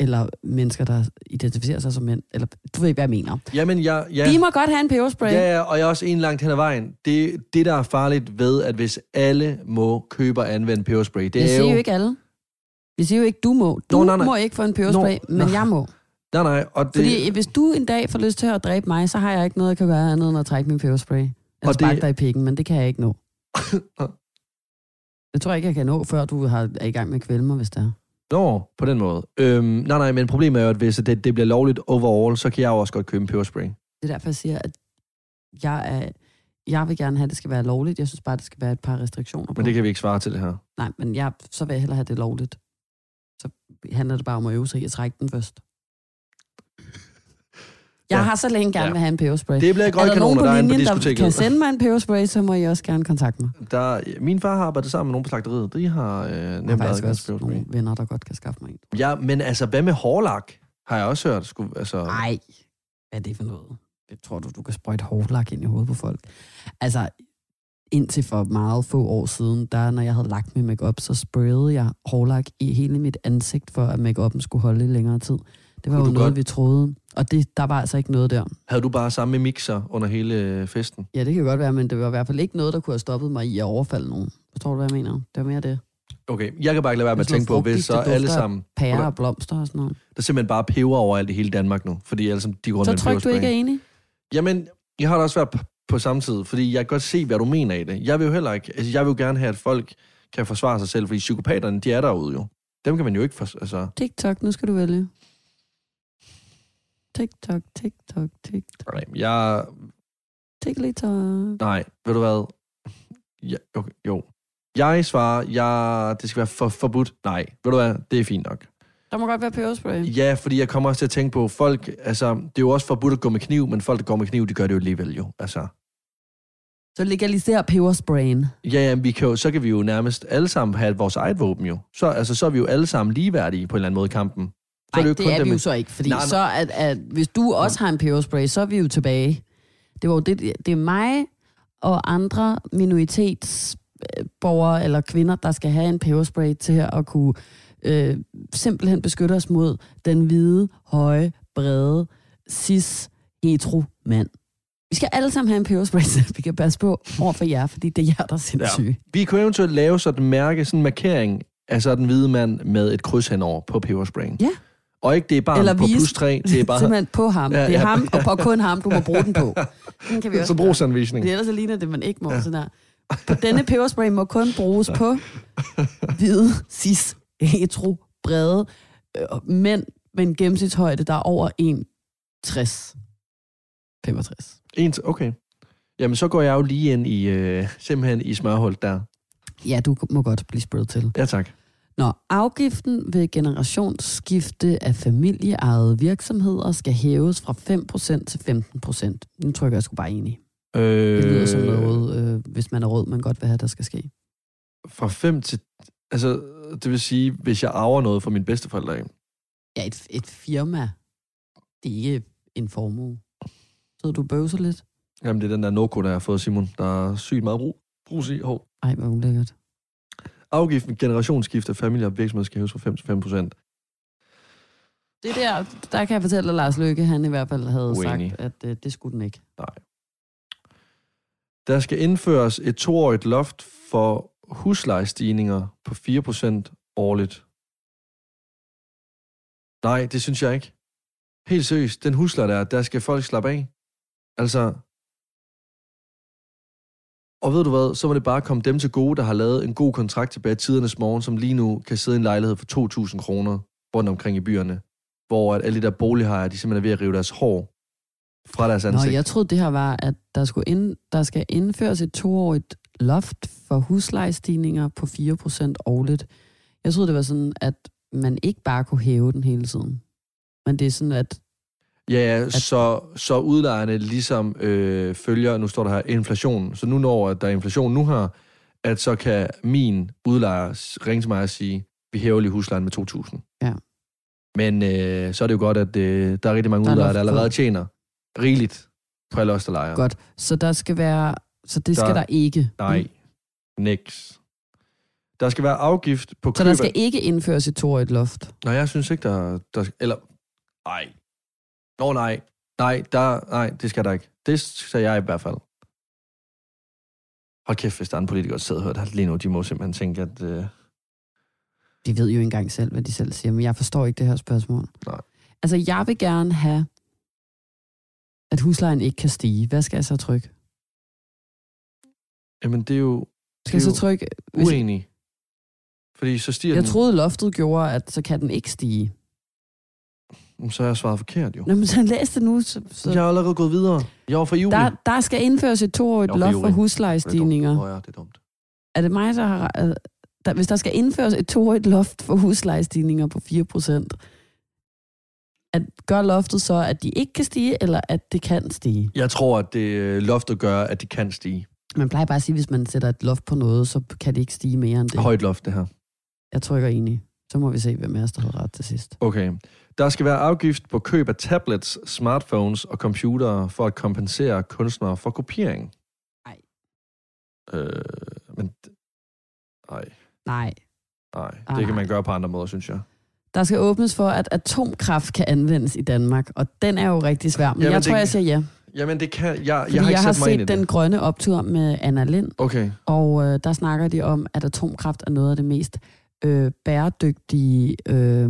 eller mennesker, der identificerer sig som mænd, eller du ved ikke, hvad jeg mener. Jamen, jeg, ja. De må godt have en peberspray. ja, ja, og jeg er også en langt hen ad vejen. Det, det, der er farligt ved, at hvis alle må købe og anvende peberspray, det jeg er siger jo... jo ikke alle. Jeg siger jo ikke, du må. Du Nå, nej, nej. må ikke få en peberspray, Nå, men nå. jeg må. Nej, nej, og det, Fordi hvis du en dag får lyst til at dræbe mig, så har jeg ikke noget, jeg kan gøre andet end at trække min peberspray. Eller sparke det- dig i pikken, men det kan jeg ikke nå. det tror jeg ikke, jeg kan nå, før du har, er i gang med at kvæle mig, hvis det er. Nå, på den måde. Øhm, nej, nej, men problemet er jo, at hvis det, det bliver lovligt overall, så kan jeg jo også godt købe en peberspray. Det er derfor, jeg siger, at jeg, er, jeg vil gerne have, at det skal være lovligt. Jeg synes bare, at det skal være et par restriktioner på. Men det kan vi ikke svare til det her. Nej, men jeg, så vil jeg hellere have det lovligt. Så handler det bare om at øve sig i at trække den først. Jeg Ja. har så længe gerne Ja. vil have en peberspray. Det bliver er der nogen grønkanoner på diskoteket. kan sende mig en peberspray, så må I også gerne kontakte mig. Der, min far har arbejdet sammen med nogen på slagteriet. De har øh, nemt adgang til peberspray. nogle venner, der godt kan skaffe mig en. Ja, men altså, hvad med hårlak? Har jeg også hørt. Skulle, altså, Nej, hvad er det for noget? Det tror du, du kan sprøjte hårdlak ind i hovedet på folk? Altså, indtil for meget få år siden, der når jeg havde lagt min makeup, så sprayede jeg hårlak i hele mit ansigt, for at makeupen skulle holde i længere tid. Det var Kunne jo noget, godt- vi troede. Og det, der var altså ikke noget der. Havde du bare samme mixer under hele øh, festen? Ja, det kan godt være, men det var i hvert fald ikke noget, der kunne have stoppet mig i at overfalde nogen. Forstår du, hvad jeg mener? Det var mere det. Okay, jeg kan bare ikke lade være med at tænke på, hvis så alle sammen... Pærer og blomster og sådan noget. Der er simpelthen bare peber overalt i hele Danmark nu, fordi alle sammen, de går rundt Så tryk, du ikke er enig? Jamen, jeg har da også været på samme tid, fordi jeg kan godt se, hvad du mener i det. Jeg vil jo heller ikke... Altså, jeg vil jo gerne have, at folk kan forsvare sig selv, fordi psykopaterne, de er derude jo. Dem kan man jo ikke... For, altså, TikTok, nu skal du vælge. TikTok, TikTok, TikTok, nej, jeg... TikTok. Nej, ved du hvad? Ja, okay, jo. Jeg svarer, jeg, det skal være for, forbudt. Nej, ved du hvad? Det er fint nok. Der må godt være peberspray. Ja, fordi jeg kommer også til at tænke på, folk, altså, det er jo også forbudt at gå med kniv, men folk, der går med kniv, de gør det jo alligevel jo. Altså, Så legaliser pebersprayen. ja, ja, vi kan jo, så kan vi jo nærmest alle sammen have vores eget våben jo. Så, altså, så er vi jo alle sammen ligeværdige på en eller anden måde i kampen. Nej, det, det er dem vi jo så ikke, fordi Nej, nej, så at, at hvis du også har en peberspray, så er vi jo tilbage. Det var jo det, det er mig og andre minoritetsborgere eller kvinder, der skal have en peberspray til at kunne øh, simpelthen beskytte os mod den hvide, høje, brede, cis, hetero mand. Vi skal alle sammen have en peberspray, så vi kan passe på over for jer, fordi det er jer, der er sindssyge. Vi kunne eventuelt lave sådan en mærke, sådan en markering af sådan en hvide mand med et kryds henover på pebersprayen. Ja. Og ikke det er bare Eller på vise- plus 3, det er bare... Simpelthen på ham. Ja, Ja, det er ham, og på kun ham, du må bruge den på. Den kan vi også Så brugsanvisning. Det er ellers ligner det, man ikke må. Ja. Sådan der. På denne peberspray må kun bruges på hvide, cis, hetero, brede øh, mænd med en gennemsnitshøjde, der er over 1,60. 65. En, okay. Jamen, så går jeg jo lige ind i, øh, simpelthen i smørhul der. Ja, du må godt blive spurgt til. Ja, tak. Nå, afgiften ved generationsskifte af familieejede virksomheder skal hæves fra 5% til 15%. Nu trykker jeg sgu bare enig. Øh, Det lyder som noget, øh, hvis man er rød, man godt vil have, der skal ske. Fra 5 til... Altså, det vil sige, hvis jeg arver noget fra mine bedsteforældre af. Ja, et, et firma, det er ikke en formue. Så du bøvser lidt? Jamen, det er den der Noco, der har fået Simon. Der er sygt meget brug, brus i. Hov. Ej, hvor ulækkert. Afgiften generationsskifte af familie og virksomhed skal hæves fra 5 til 5 procent. Det der, der kan jeg fortælle, at Lars Løkke, han i hvert fald havde Uenig. sagt, at øh, det skulle den ikke. Der skal indføres et toårigt loft for huslejestigninger på 4 procent årligt. Nej, det synes jeg ikke. Helt seriøst, den husleje der, der skal folk slappe af. Altså, og ved du hvad, så må det bare komme dem til gode, der har lavet en god kontrakt tilbage i tidernes morgen, som lige nu kan sidde i en lejlighed for 2.000 kroner rundt omkring i byerne, hvor at alle de der bolighajer, de simpelthen er ved at rive deres hår fra deres Nå, ansigt. jeg troede, det her var, at der, skulle ind, der skal indføres et toårigt loft for huslejestigninger på 4% årligt. Jeg troede, det var sådan, at man ikke bare kunne hæve den hele tiden. Men det er sådan, at Ja, at... så, så udlejerne ligesom øh, følger, nu står der her, inflation. Så nu når der er inflation nu her, at så kan min udlejer ringe til mig og sige, vi hæver lige huslejen med 2.000. Ja. Men øh, så er det jo godt, at øh, der er rigtig mange Der er udlejere, der allerede tjener rigeligt på alle os, der lejer. godt. Så der skal være, så det skal Der- der, ikke. Nej, niks. Der skal være afgift på Så køb der af- skal ikke indføres et toårigt loft. Nej, jeg synes ikke, der... der eller... Nej. Nå, nej. Nej, der, nej, det skal der ikke. Det sagde jeg i hvert fald. Hold kæft, hvis der er en politiker, der sidder og hører det lige nu, de må simpelthen tænke, at... Øh, De ved jo engang selv, hvad de selv siger, men jeg forstår ikke det her spørgsmål. Nej. Altså, jeg vil gerne have, at huslejen ikke kan stige. Hvad skal jeg så trykke? jamen, det er jo Skal jeg så trykke... Hvis, uenig. Fordi så stiger jeg den... troede, loftet gjorde, at så kan den ikke stige. Så har jeg svaret forkert, jo. Nå, men så læs det nu. Så, så Jeg er allerede gået videre. Jeg var for juli. der, der skal indføres et toårigt for loft for huslejestigninger. Åh oh, ja, det er dumt. Er det mig, der har... Der, hvis der skal indføres et toårigt loft for huslejestigninger på 4%, at gør loftet så, at de ikke kan stige, eller at det kan stige? Jeg tror, at det øh, loftet gør, at det kan stige. Man plejer bare at sige, at hvis man sætter et loft på noget, så kan det ikke stige mere end det. Højt loft, det her. Jeg trykker enig. Så må vi se, hvem af os, der havde ret til sidst. Okay. Der skal være afgift på køb af tablets, smartphones og computere for at kompensere kunstnere for kopiering. Nej. Øh, men... Nej, Nej. nej. Ah, Det kan nej. man gøre på andre måder, synes jeg. Der skal åbnes for, at atomkraft kan anvendes i Danmark, og den er jo rigtig svær. Men Jamen, jeg tror, det- jeg siger ja. Jamen, det kan... Jeg, Fordi jeg har ikke jeg har set den det. grønne optur med Anna Lind, Okay. og øh, der snakker de om, at atomkraft er noget af det mest øh, bæredygtige øh,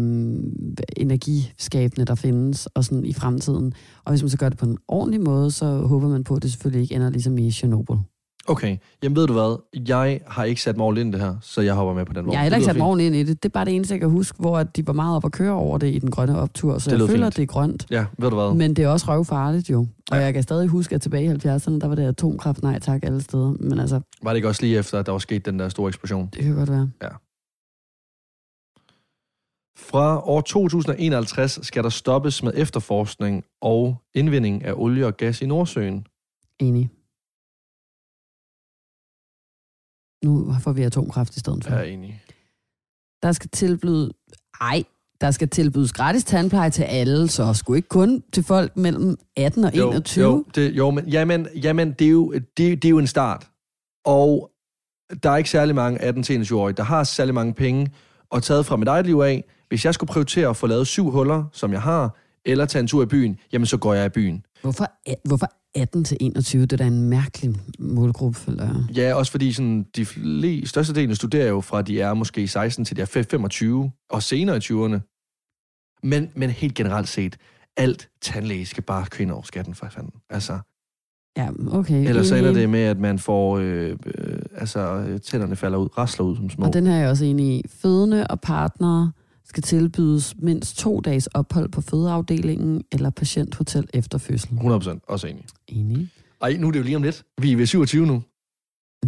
energiskabende, der findes og sådan i fremtiden. Og hvis man så gør det på en ordentlig måde, så håber man på, at det selvfølgelig ikke ender ligesom i Chernobyl. Okay. Jamen, ved du hvad? Jeg har ikke sat mig ordentligt ind i det her, så jeg hopper med på den vogn. Jeg har heller ikke sat mig ordentligt ind i det. Det er bare det eneste, jeg kan huske, hvor de var meget op at køre over det i den grønne optur. Så Det jeg føler, fint. det er grønt. Ja, ved du hvad? Men det er også røvfarligt jo. Og Ja. jeg kan stadig huske, at tilbage i 70'erne, der var det atomkraft, nej tak, alle steder. Men altså, Var det ikke også lige efter, at der var sket den der store eksplosion? det kan godt være. Fra år 2051 skal der stoppes med efterforskning og indvinding af olie og gas i Nordsøen. Enig. Nu får vi atomkraft i stedet for. Jeg er enig. Der skal tilbyde... Ej, der skal tilbydes gratis tandpleje til alle, så sgu ikke kun til folk mellem 18 og 21. Jo, det, jo men, jamen, jamen det, er jo, det, det er jo en start. Og der er ikke særlig mange 18-21-årige, der har særlig mange penge, og taget fra mit eget liv af, hvis jeg skulle prioritere at få lavet syv huller, som jeg har, eller tage en tur i byen, jamen så går jeg i byen. Hvorfor, hvorfor 18 til 21? Det er da en mærkelig målgruppe, føler jeg. Ja, også fordi sådan, de fle, største delen studerer jo fra, de er måske 16 til de er 25, og senere i 20'erne. Men, men helt generelt set, alt tandlæge skal bare køre over skatten for fanden. Altså, Ja, okay. ellers så ender det med, at man får, øh, øh, altså, øh, tænderne falder ud, rasler ud som små. Og den her er jeg også enig i. Fødende og partnere skal tilbydes mindst to dages ophold på fødeafdelingen eller patienthotel efter fødsel. 100% også enig. Enig. Ej, nu er det jo lige om lidt. Vi er ved 27 nu.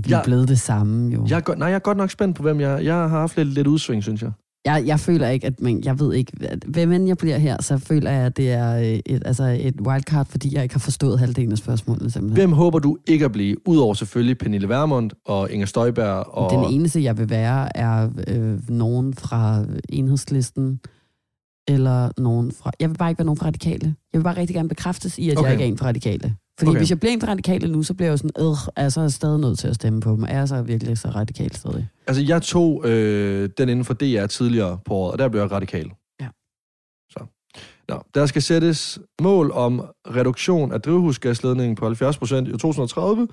Vi er Jeg- blevet det samme, jo. Jeg er, nej, jeg er godt nok spændt på, hvem jeg Jeg har haft lidt, lidt udsving, synes jeg. Jeg, jeg føler ikke, at man, jeg ved ikke, at, hvem end jeg bliver her, så føler jeg, at det er øh, et, altså et wildcard, fordi jeg ikke har forstået halvdelen af spørgsmålene simpelthen. Hvem håber du ikke at blive? Udover selvfølgelig Pernille Vermund og Inger Støjberg og... Den eneste, jeg vil være, er øh, nogen fra enhedslisten, eller nogen fra... Jeg vil bare ikke være nogen fra radikale. Jeg vil bare rigtig gerne bekræftes i, at okay. Okay. jeg ikke er en fra radikale. Fordi Okay. hvis jeg bliver en fra radikale nu, så bliver jeg jo sådan, øh, altså er jeg stadig nødt til at stemme på dem. Er jeg så virkelig så radikal stadig? Altså, jeg tog øh, den inden for DR tidligere på året, og der blev jeg radikal. Ja. Så. Nå, der skal sættes mål om reduktion af drivhusgasledningen på 70 procent i 2030.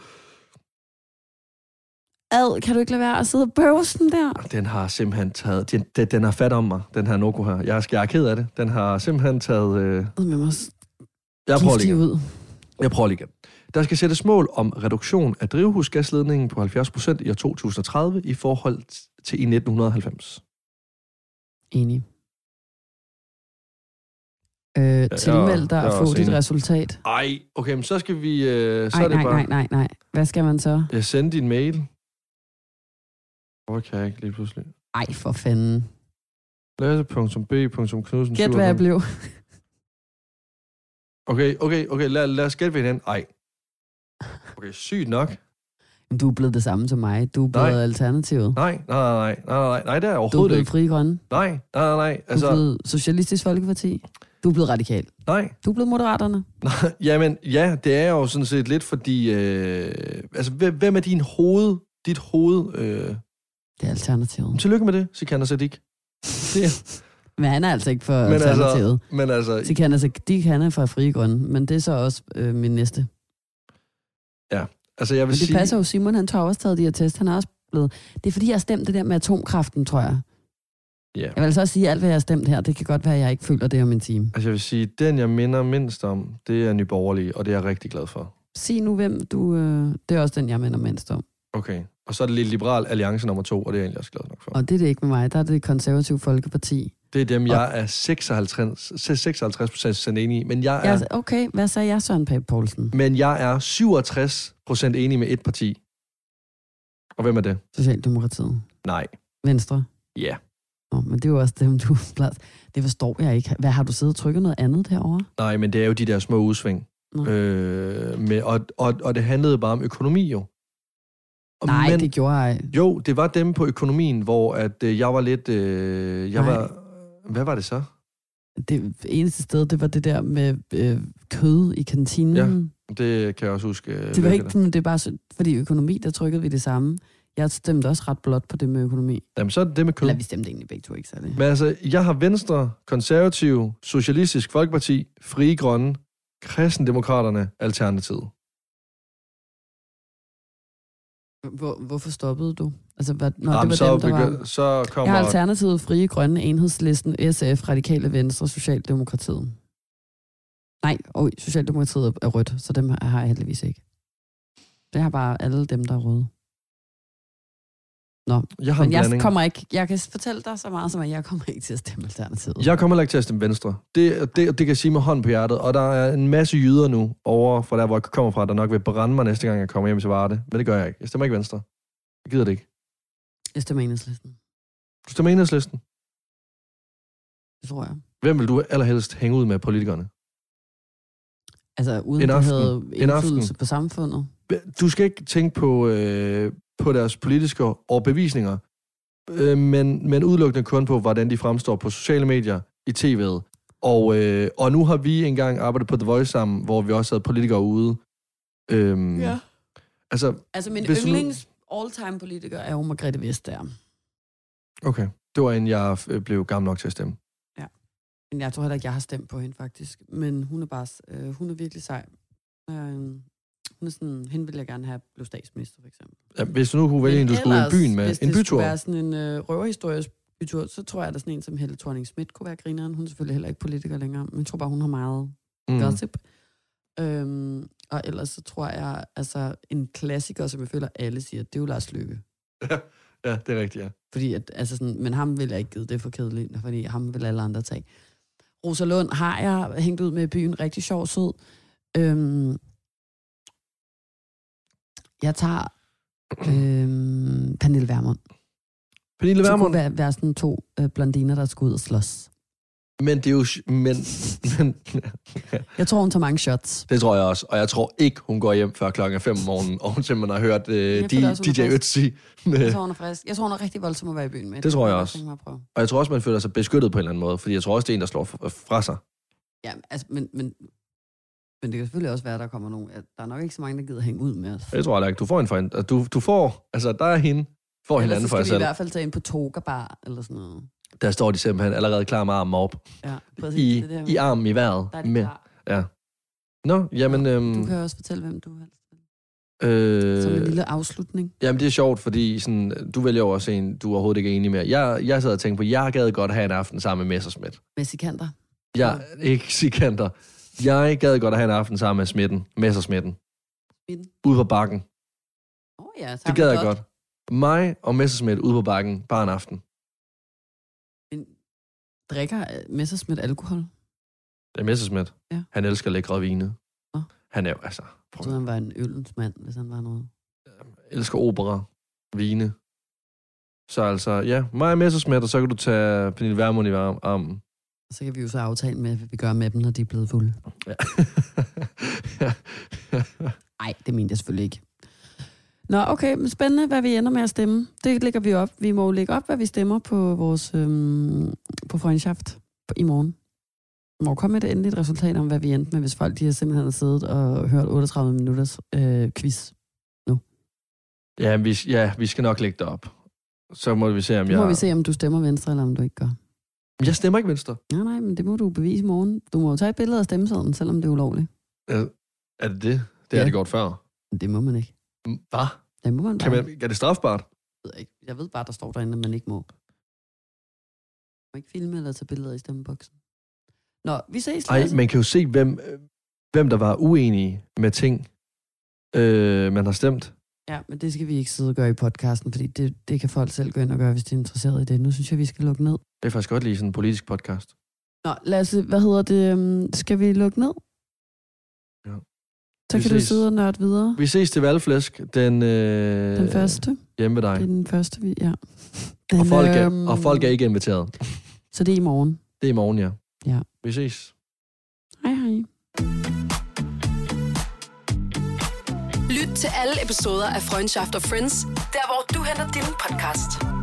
Ad, kan du ikke lade være at sidde og bøve sådan der? Den har simpelthen taget... Den, den, den har fat om mig, den her Noko her. Jeg er, jeg er ked af det. Den har simpelthen taget... Øh, jeg prøver lige ud. Jeg prøver lige igen. Der skal sættes mål om reduktion af drivhusgasledningen på 70 procent i år 2030 i forhold til i 1990. Enig. Øh, tilmeld dig at få dit enig. resultat. Ej, okay, men så skal vi... Øh, så Nej, er det nej, bare... nej, nej, nej. Hvad skal man så? Jeg sender din mail. Hvorfor kan jeg ikke lige pludselig? Ej, for fanden. Lasse.b.knudsen. Gæt, hvad jeg blev. Okay, okay, okay, lad, lad os gætte ved hinanden. Ej. Okay, sygt nok. Men Du er blevet det samme som mig. Du er blevet Nej. alternativet. Nej, nej, nej, nej, nej, nej, nej, det er jeg Du er overhovedet blevet ikke. fri grønne. Nej, nej, nej, nej, Du er altså, blevet Socialistisk Folkeparti. Du er blevet radikal. nej. Du er blevet moderaterne. Nej, Jamen, ja, det er jo sådan set lidt fordi, øh, altså, hvem er din hoved, dit hoved, øh, Det er alternativet. tillykke med det, Sikander Sadik. Det er, Men han er altså ikke for men alternativet. altså, men altså, Sikander Sadik, han er fra Frie Grønne, men det er så også øh, min næste. altså, jeg vil Men det sige, passer jo, Simon, han har også taget de her test. Han er også blevet... Det er fordi, jeg har stemt det der med atomkraften, tror jeg. Ja. Jeg vil altså også sige, at alt, hvad jeg har stemt her, det kan godt være, at jeg ikke føler det om en time. altså, jeg vil sige, den jeg minder mindst om, det er Nyborgerlige, og det er jeg rigtig glad for. Sig nu, hvem du... Øh, det er også den, jeg mener mindst om. Okay. Og så er det lidt Liberal Alliance nummer to, og det er jeg egentlig også glad nok for. Og det er det ikke med mig. Der er det konservative folkeparti. Det er dem, jeg er 56, 56 procent enig i, men jeg er, Ja, okay, hvad sagde jeg, Søren Pape Poulsen? men jeg er 67 procent enig med et parti. Og hvem er det? Socialdemokratiet. Nej. Venstre. Ja. Nå, men det er jo også dem, du... Det forstår jeg ikke. Hvad har du siddet og trykket noget andet derovre? Nej, men det er jo de der små udsving. Nå. Øh, med, og, og, og det handlede bare om økonomi jo. Og Nej, men, det gjorde jeg. Jo, det var dem på økonomien, hvor at, øh, jeg var lidt... Øh, jeg Nej. var, hvad var det så? Det eneste sted, det var det der med øh, kød i kantinen. Ja, Det kan jeg også huske. øh, Det var ikke sådan, det er bare fordi økonomi, der trykkede vi det samme. Jeg stemte også ret blot på det med økonomi. Jamen, så er det det med kød. Eller vi stemte egentlig begge to ikke særlig. Men altså, jeg har Venstre, Konservativ, Socialistisk Folkeparti, Frie Grønne, Kristendemokraterne, Alternativet. Hvor, hvorfor stoppede du? Altså, hvad, når Jamen, det var så, dem, der var... så Jeg kommer... har Alternativet, Frie Grønne, Enhedslisten, SF, Radikale Venstre, Socialdemokratiet. Nej, og Socialdemokratiet er rødt, så dem har jeg heldigvis ikke. Det har bare alle dem, der er røde. Nå, jeg har en men jeg kommer ikke... Jeg kan fortælle dig så meget, som at jeg kommer ikke til at stemme Alternativet. Jeg kommer heller ikke til at stemme Venstre. Det, det, det kan jeg sige med hånd på hjertet. Og der er en masse jyder nu over fra der, hvor jeg kommer fra, der nok vil brænde mig næste gang, jeg kommer hjem til Varde. Men det gør jeg ikke. Jeg stemmer ikke Venstre. Jeg gider det ikke. Jeg stemmer Enhedslisten. Du stemmer enhedslisten. Det tror jeg. Hvem vil du allerhelst hænge ud med politikerne? Altså, uden En det aften. havde En indflydelse på samfundet. Du skal ikke tænke på, øh, på deres politiske overbevisninger, øh, men, men udelukkende kun på, hvordan de fremstår på sociale medier, i tv'et. Og, øh, og nu har vi engang arbejdet på The Voice sammen, hvor vi også havde politikere ude. Øhm, Ja. Altså, Altså, min Hvis yndlings all-time politiker er jo Margrethe Vestager. okay. Det var en, jeg øh, blev gammel nok til at stemme. Men jeg tror heller ikke, jeg har stemt på hende, faktisk. Men hun er bare, øh, hun er virkelig sej. Øh, hun er sådan, hende ville jeg gerne have blev statsminister, for eksempel. Ja, hvis nu kunne vælge en, du skulle i byen med, hvis en det bytur. skulle være sådan en øh, røverhistorisk bytur, så tror jeg, at der er sådan en som Helle thorning Schmidt kunne være grineren. Hun er selvfølgelig heller ikke politiker længere, men jeg tror bare, hun har meget Mm. gossip. Øhm, og ellers så tror jeg, altså en klassiker, som jeg føler, alle siger, det er jo Lars Løkke. Ja, det er rigtigt, ja. Fordi at, altså sådan, men ham vil jeg ikke give, det er for kedeligt, fordi ham vil alle andre tage. Rosa Lund har jeg hængt ud med i byen, rigtig sjov sød. Øhm, jeg tager øhm, Pernille Vermund. Pernille Så kunne Vermund, være, være sådan to øh, blondiner, der skal ud og slås. Men det er jo... Men, men, Jeg tror, hun tager mange shots. det tror jeg også. Og jeg tror ikke, hun går hjem før klokken 5 om morgenen, og hun simpelthen har hørt øh, Jeg føler de, også, DJ. Ötzi. Jeg tror, hun er frisk. Jeg tror, hun er rigtig voldsom at være i byen med. Det tror jeg kunne også. prøve. Og jeg tror også, man føler sig beskyttet på en eller anden måde, fordi jeg tror også, det er en, der slår fra- sig. Ja, altså, men, men, men det kan selvfølgelig også være, at der kommer nogen. Der er nok ikke så mange, der gider hænge ud med os. Jeg tror heller ikke, du får en for en. Du, du får, altså der er hende, får Ellers hinanden så for skal jer vi i selv. hvert fald tage ind på Toga Bar, eller sådan noget. Der står de simpelthen allerede klar med armen op. Ja, præcis. I, det der, I armen i vejret. Der er de med, klar. ja. Nå, jamen... Øhm, Du kan også fortælle, hvem du helst vil. Som en øh, lille afslutning. Jamen, det er sjovt, fordi sådan, du vælger jo også en, du overhovedet ikke er enig med. Jeg, jeg sad og tænkte på, jeg gad godt have en aften sammen med Messerschmidt. Messikanter. Jeg, ikke Sikander. Jeg gad godt have en aften sammen med Smitten, Messersmitten. Smitten. Ude på bakken. Åh oh, ja, Det gad jeg godt. Mig og Messersmith ude på bakken, bare en aften. Drikker øh, Messerschmidt alkohol? Det er Messersmith. Ja. Han elsker lækre vine. Nå. Han er jo, altså, Jeg prøv, troede, han var en ølens mand, hvis han var noget. elsker opera, vine. Så altså, ja, mig og Messersmith, og så kan du tage Pernille Vermund i arm- armen. Så kan vi jo så aftale med, hvad vi gør med dem, når de er blevet fulde. Ja. Nej, det mente jeg selvfølgelig ikke. Nå, okay, men spændende, hvad vi ender med at stemme. Det lægger vi op. Vi må jo lægge op, hvad vi stemmer på vores øhm, på Freundschaft i morgen. Vi må komme med et endeligt resultat om, hvad vi endte med, hvis folk de har simpelthen siddet og hørt 38 minutters øh, quiz. ja, vi, ja, vi skal nok lægge det op. Så må vi se, om Nu jeg... må vi se, om du stemmer venstre, eller om du ikke gør. Jeg stemmer ikke venstre. Nej, nej, men det må du bevise i morgen. Du må jo tage et billede af stemmesedlen, selvom det er ulovligt. Er, er det det? Det Ja. er det godt før. Det må man ikke. Hvad? Det må man Kan bare man, er det strafbart? Jeg ved, ikke. jeg ved bare, der står derinde, at man ikke må. Man må ikke filme eller tage billeder i stemmeboksen. Nå, vi ses, Nej, man kan jo se, hvem, hvem der var uenige med ting, øh, man har stemt. Ja, men det skal vi ikke sidde og gøre i podcasten, fordi det, det kan folk selv gå ind og gøre, hvis de er interesseret i det. Nu synes jeg, vi skal lukke ned. Det er faktisk godt lige sådan en politisk podcast. Nå, Lasse, hvad hedder det? øhm, Skal vi lukke ned? Ja. Så Vi kan du ses. sidde og nørde videre. Vi ses til valgflæsk den, øh, Den første. hjemme ved Det dig. er den første, vi... Ja. Og folk, er, øhm, og folk er ikke inviteret. Så det er i morgen. Det er i morgen, ja. Ja. Vi ses. Hej, hej. Lyt til alle episoder af Freundschaft og Friends, der hvor du henter din podcast.